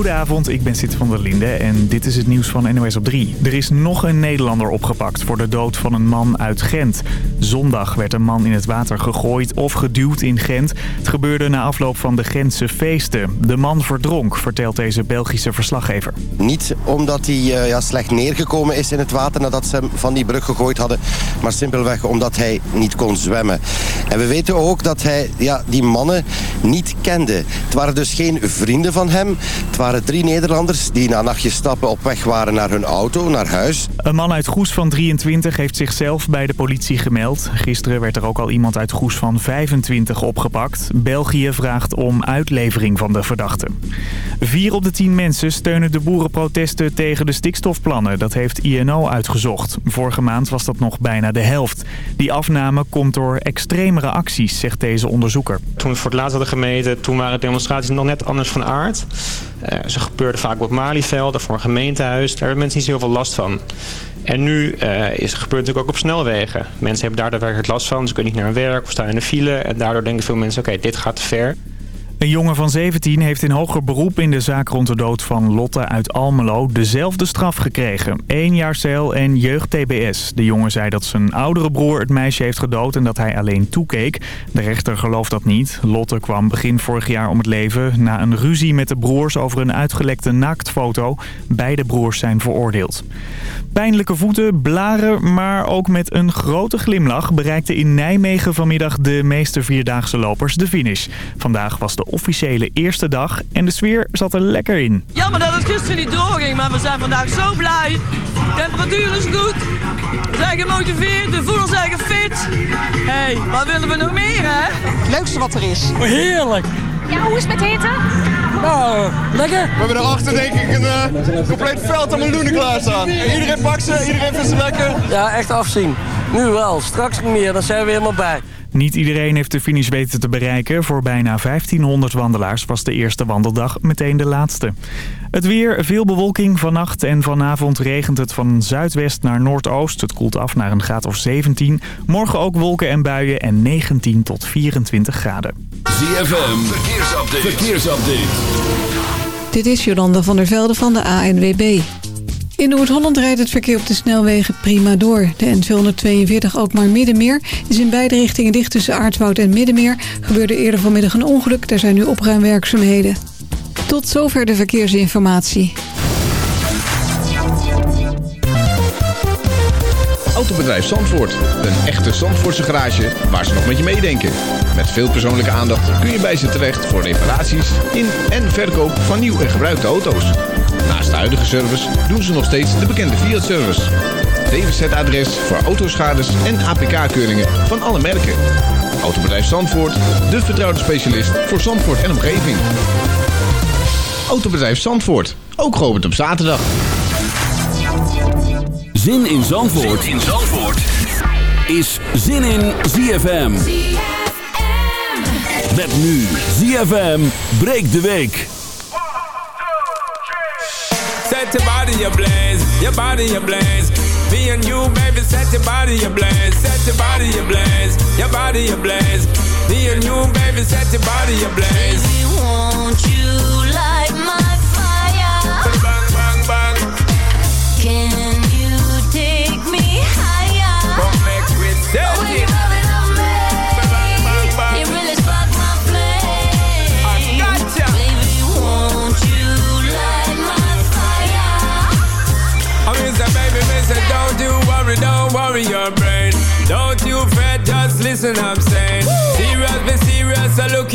Goedenavond, ik ben Sid van der Linde en dit is het nieuws van NOS op 3. Er is nog een Nederlander opgepakt voor de dood van een man uit Gent. Zondag werd een man in het water gegooid of geduwd in Gent. Het gebeurde na afloop van de Gentse feesten. De man verdronk, vertelt deze Belgische verslaggever. Niet omdat hij uh, ja, slecht neergekomen is in het water nadat ze hem van die brug gegooid hadden. Maar simpelweg omdat hij niet kon zwemmen. En we weten ook dat hij ja, die mannen niet kende. Het waren dus geen vrienden van hem. Het waren drie Nederlanders die na een nachtje stappen op weg waren naar hun auto, naar huis. Een man uit Goes van 23 heeft zichzelf bij de politie gemeld. Gisteren werd er ook al iemand uit Goes van 25 opgepakt. België vraagt om uitlevering van de verdachte. Vier op de tien mensen steunen de boerenprotesten tegen de stikstofplannen. Dat heeft INO uitgezocht. Vorige maand was dat nog bijna de helft. Die afname komt door extremere acties, zegt deze onderzoeker. Toen we voor het laatst hadden gemeten, toen waren demonstraties nog net anders van aard. Uh, ze gebeurden vaak op Malieveld voor een gemeentehuis. Daar hebben mensen niet zo heel veel last van. En nu uh, is, gebeurt natuurlijk ook op snelwegen. Mensen hebben daar daadwerkelijk last van. Ze kunnen niet naar hun werk of staan in de file. En daardoor denken veel mensen, oké, dit gaat te ver. Een jongen van 17 heeft in hoger beroep in de zaak rond de dood van Lotte uit Almelo dezelfde straf gekregen. Eén jaar cel en jeugd-TBS. De jongen zei dat zijn oudere broer het meisje heeft gedood en dat hij alleen toekeek. De rechter gelooft dat niet. Lotte kwam begin vorig jaar om het leven na een ruzie met de broers over een uitgelekte naaktfoto. Beide broers zijn veroordeeld. Pijnlijke voeten, blaren, maar ook met een grote glimlach bereikten in Nijmegen vanmiddag de meeste vierdaagse lopers de finish. Vandaag was de officiële eerste dag en de sfeer zat er lekker in. Jammer dat het gisteren niet doorging, maar we zijn vandaag zo blij. De temperatuur is goed, we zijn gemotiveerd, we voelen ons eigen fit. Hé, hey, wat willen we nog meer hè? Het leukste wat er is. Heerlijk. Ja, hoe is het met eten? Nou, lekker. We hebben erachter denk ik een uh, compleet veld aan meloenen klaarstaan. Iedereen pakt ze, iedereen vindt ze lekker. Ja, echt afzien. Nu wel, straks niet meer, dan zijn we helemaal bij. Niet iedereen heeft de finish weten te bereiken. Voor bijna 1500 wandelaars was de eerste wandeldag meteen de laatste. Het weer, veel bewolking. Vannacht en vanavond regent het van zuidwest naar noordoost. Het koelt af naar een graad of 17. Morgen ook wolken en buien en 19 tot 24 graden. ZFM, verkeersupdate. verkeersupdate. Dit is Jolanda van der Velde van de ANWB. In Noord-Holland rijdt het verkeer op de snelwegen prima door. De N242 ook maar Middenmeer is in beide richtingen dicht tussen Aardwoud en Middenmeer. Gebeurde eerder vanmiddag een ongeluk, daar zijn nu opruimwerkzaamheden. Tot zover de verkeersinformatie. Autobedrijf Zandvoort. Een echte Zandvoortse garage waar ze nog met je meedenken. Met veel persoonlijke aandacht kun je bij ze terecht voor reparaties in en verkoop van nieuw en gebruikte auto's. Naast de huidige service doen ze nog steeds de bekende Fiat-service. DWZ-adres voor autoschades en APK-keuringen van alle merken. Autobedrijf Zandvoort, de vertrouwde specialist voor Zandvoort en omgeving. Autobedrijf Zandvoort, ook geopend op zaterdag. Zin in Zandvoort, zin in Zandvoort. is Zin in ZFM. Met nu ZFM breekt de week. Set your body ablaze, your body ablaze. Me and you, baby, set your body ablaze. Set your body ablaze, your body ablaze. Me and you, baby, set your body ablaze. Baby, won't you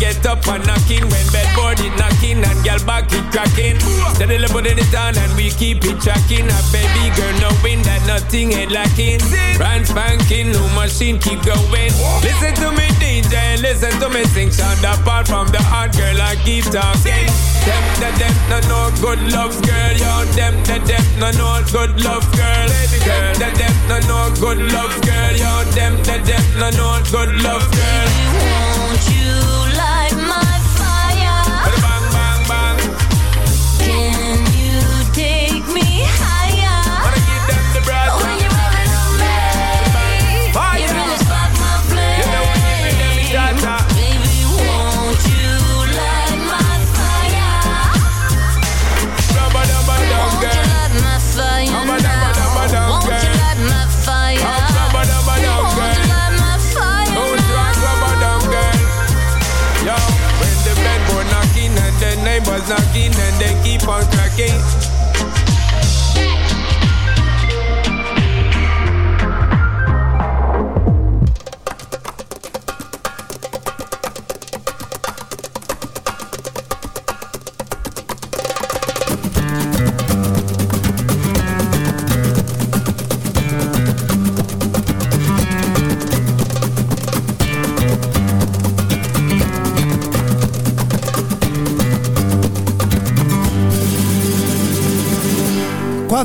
get up and knocking. When bedboard it back it cracking. Steadily putting it on and we keep it tracking. A baby girl knowing that nothing ain't lacking. Brand spanking, new machine keep going. Listen to me DJ, listen to me sing. Sound apart from the hard girl I keep talking. Them, them, them, no no good love girl. Yo, them, them, them, no no good love girl. Them, them, no no good love girl. Yo, them, them, them, no no good love girl. Won't you light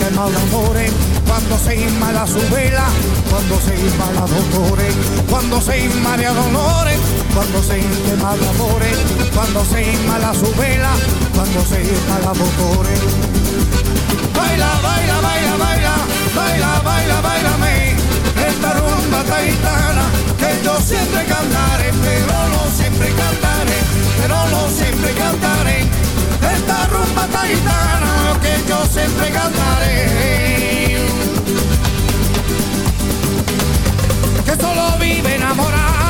se amores, cuando se inmala su vela, cuando se inmala dolores, cuando se inmala dolores, cuando se de amores, cuando se inmala su vela, cuando se inmala dolores. Baila, baila, baila, baila, baila, baila, bailame, esta rumba taitana que yo siempre cantaré, pero no siempre cantaré, pero no siempre cantaré. Esta rumba taitana que yo siempre cantaré. Que solo vive enamorarte.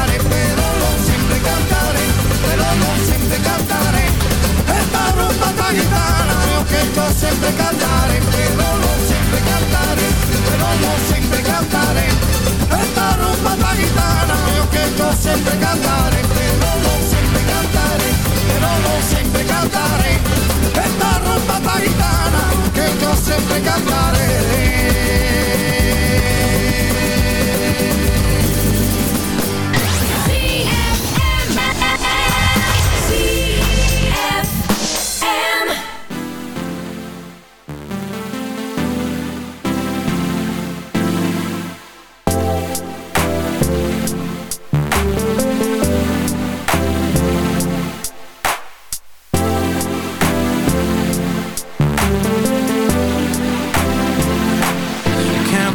sempre cantare, pero no siempre cantare, pero no siempre cantare. Esta rumba la gitana yo siempre cantare, ik no siempre cantare, que no siempre cantare. Esta rumba la gitana yo siempre cantare.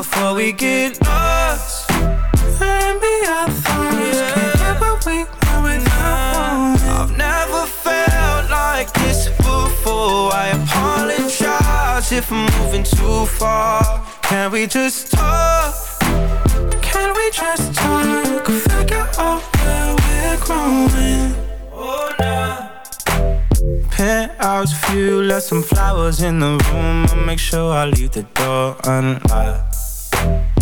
before we get lost. Maybe our thoughts can't get what we want without knowing. I've never felt like this before. I apologize if I'm moving too far. Can we just talk? Can we just talk? Figure out where we're growing. Oh, nah. Penthouse view, left some flowers in the room. I'll make sure I leave the door unlocked.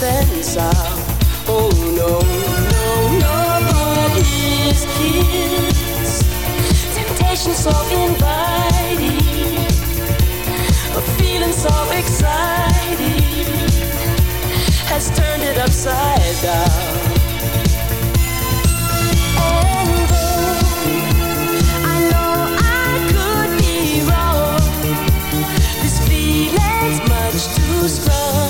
pensar. Oh no, no, nobody his kiss, Temptation so inviting, a feeling so exciting has turned it upside down. And I know I could be wrong, this feeling's much too strong.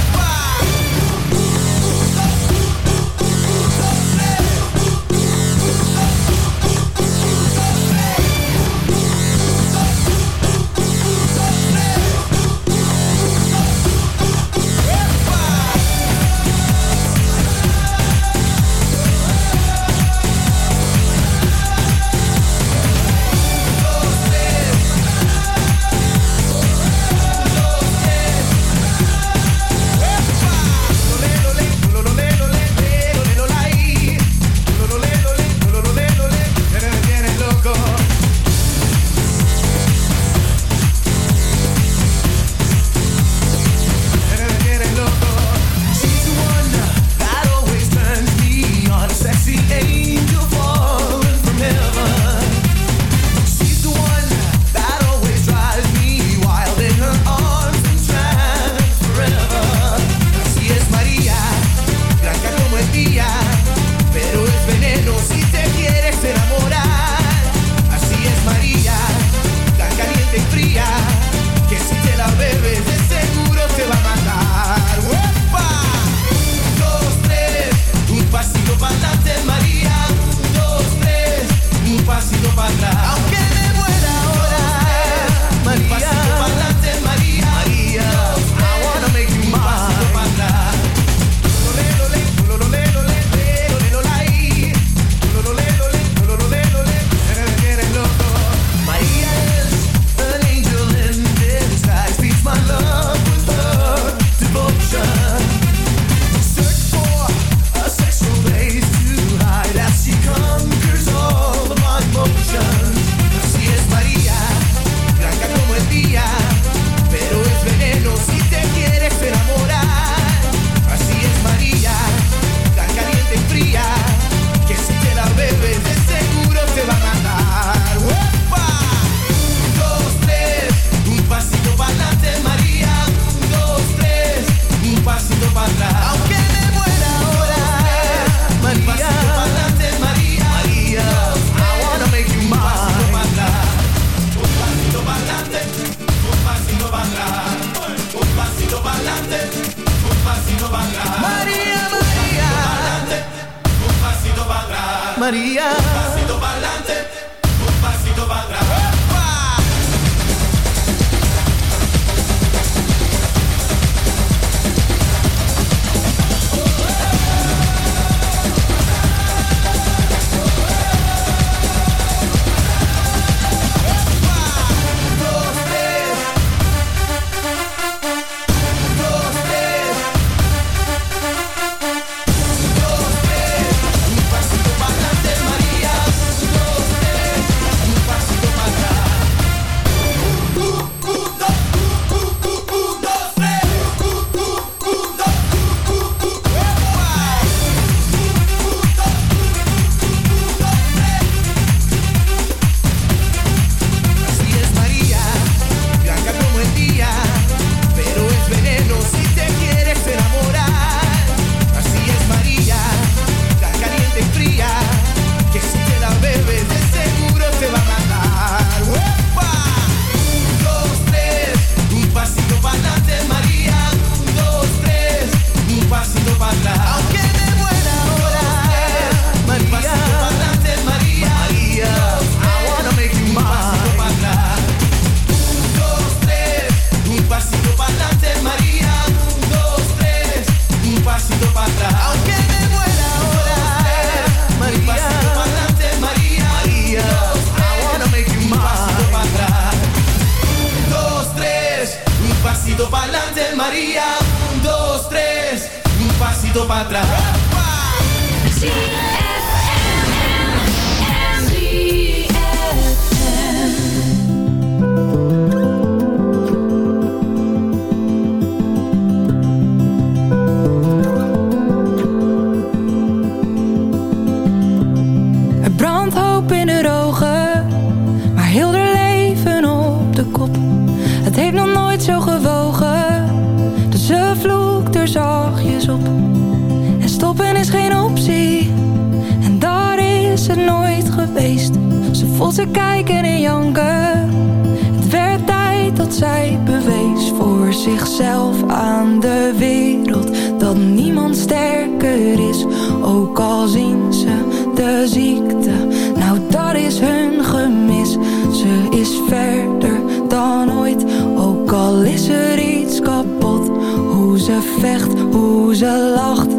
Ze vecht, hoe ze lacht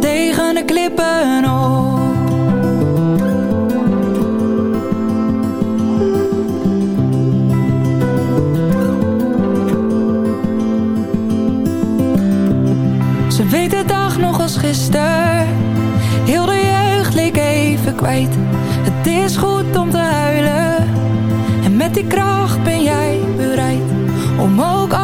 tegen de klippen op. Ze weet de dag nog als gisteren. Heel de jeugd leek even kwijt. Het is goed om te huilen. En met die kracht ben jij bereid om ook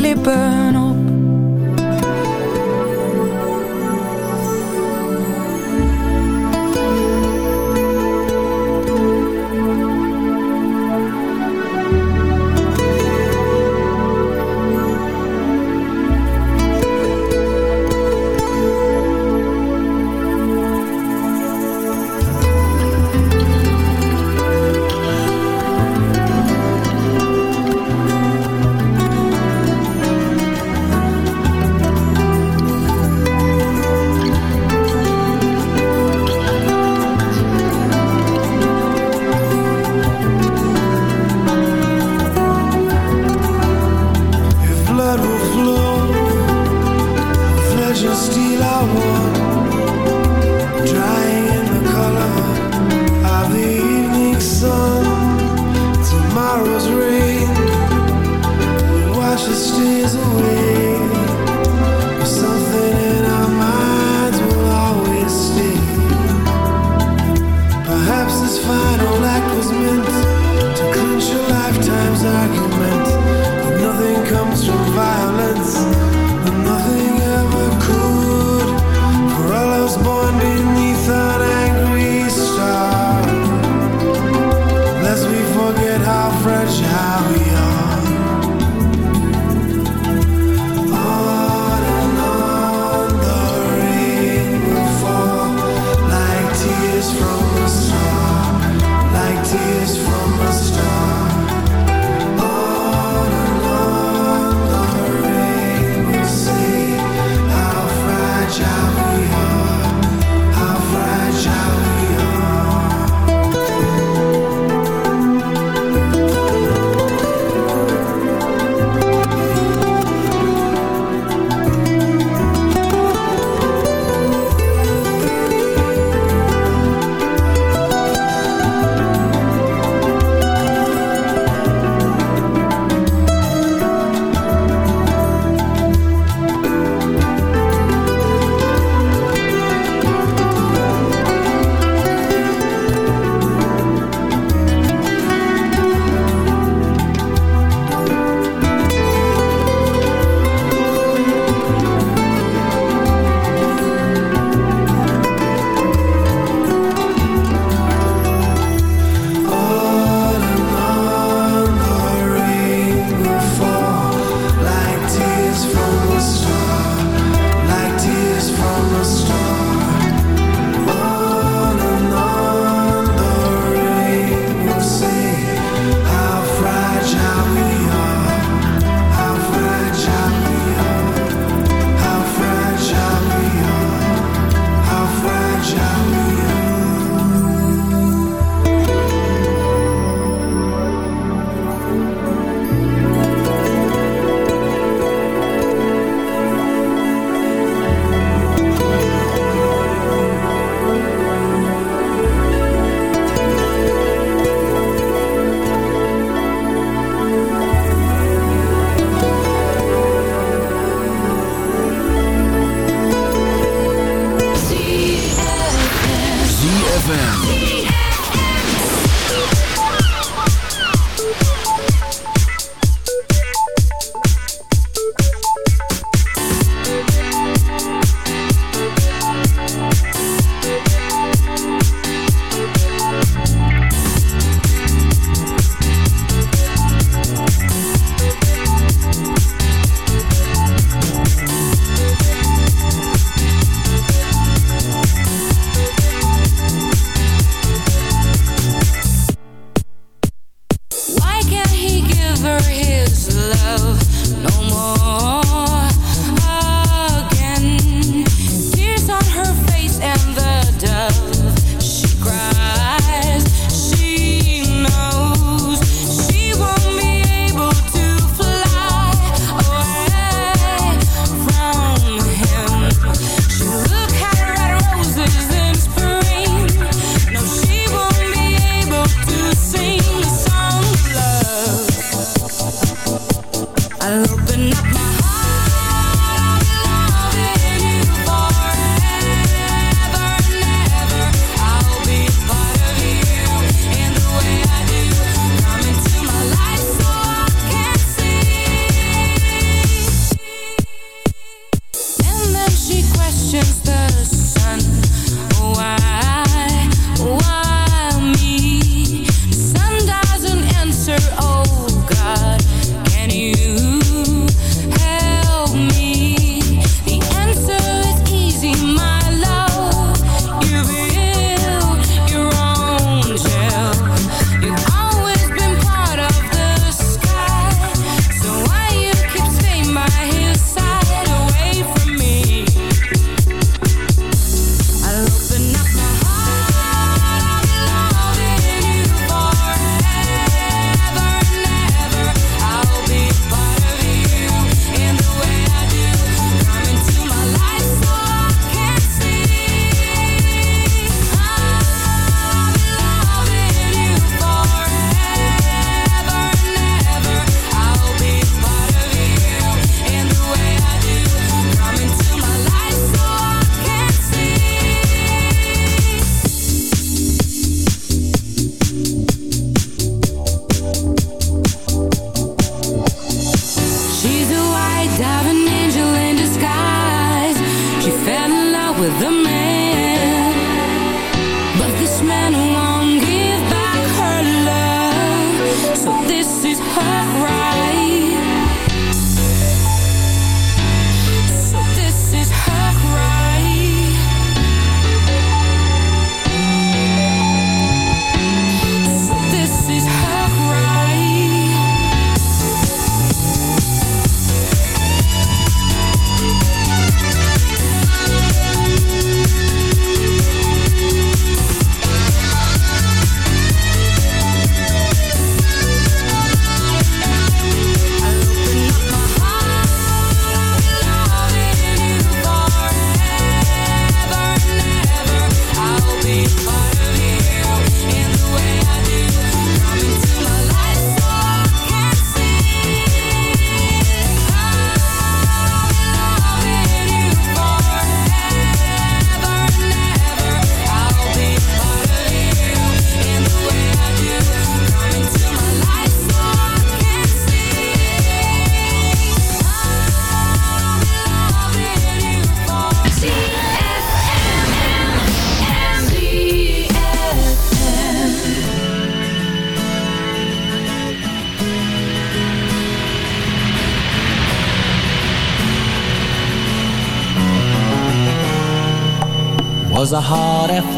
les ZFM.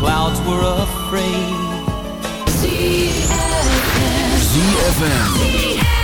Clouds were afraid. ZFM. Such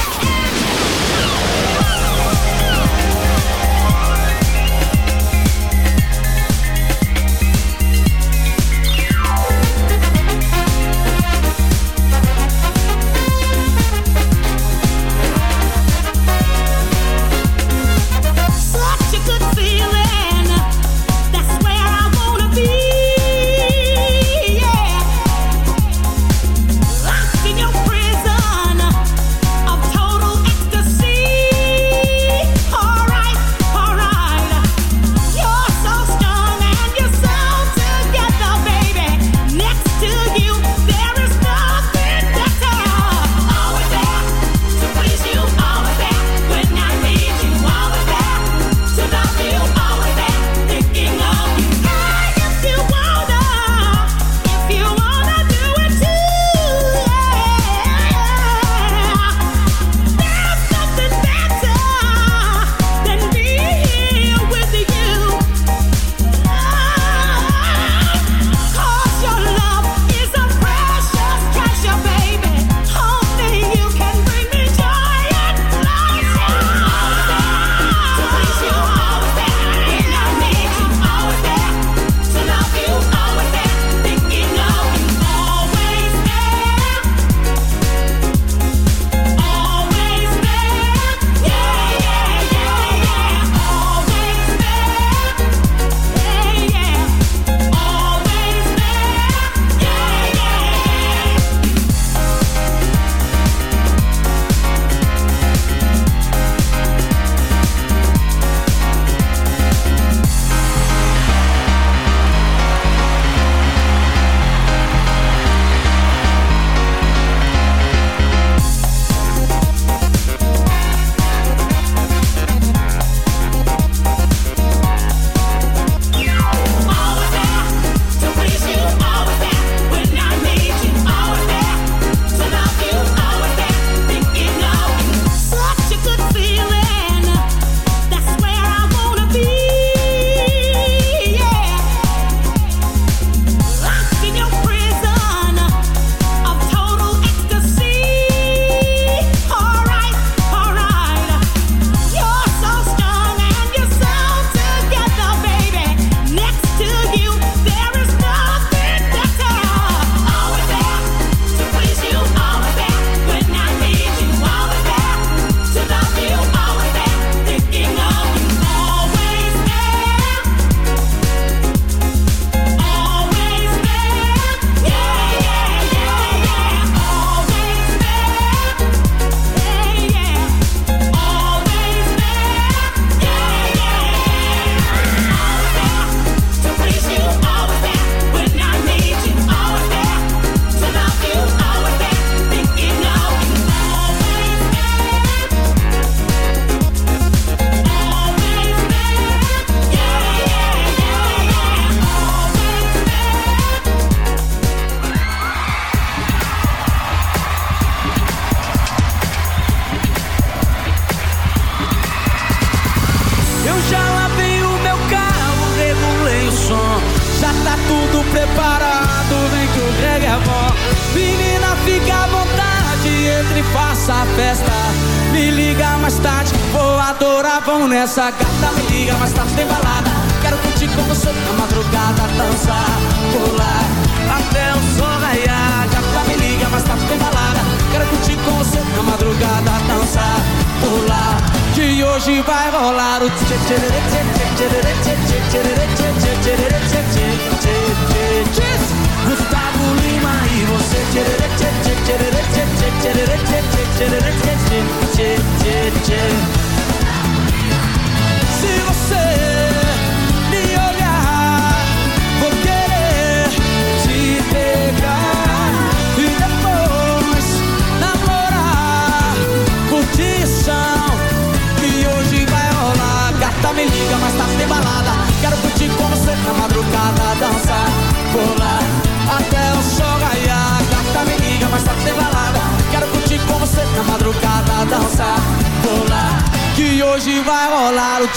vai rolar o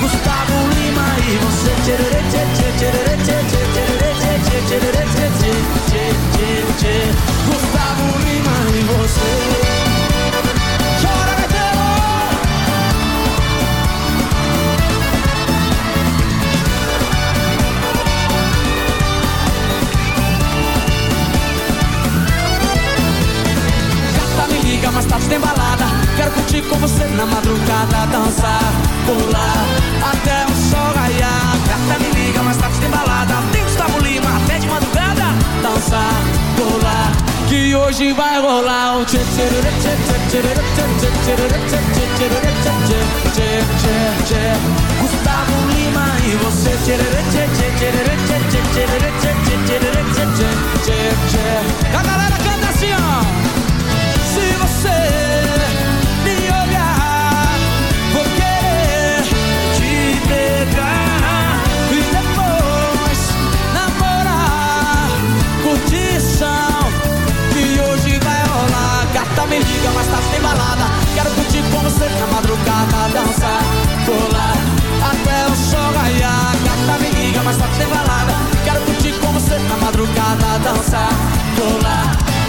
Gustavo Lima e você Gustavo Lima e você tarde tem balada Quero curtir com você na madrugada Dançar, pular, até o sol raiar Gata, me liga, mais tarde tem balada Tem Gustavo Lima, até de madrugada Dançar, pular, que hoje vai rolar o tchê tchê tchê tchê tchê tchê tchê tchê Gustavo Lima e você tchê tchê tchê tchê tchê tchê tchê tchê tchê tchê tchê tchê A galera canta assim, ó pegar e depois namorar. Curtição que hoje vai rolar. Gata me liga, mas tá sem balada. Quero curtir com você na madrugada, dançar, pular até o sol raiar. Gata me liga, mas tá sem balada. Quero curtir com você na madrugada, dançar, pular.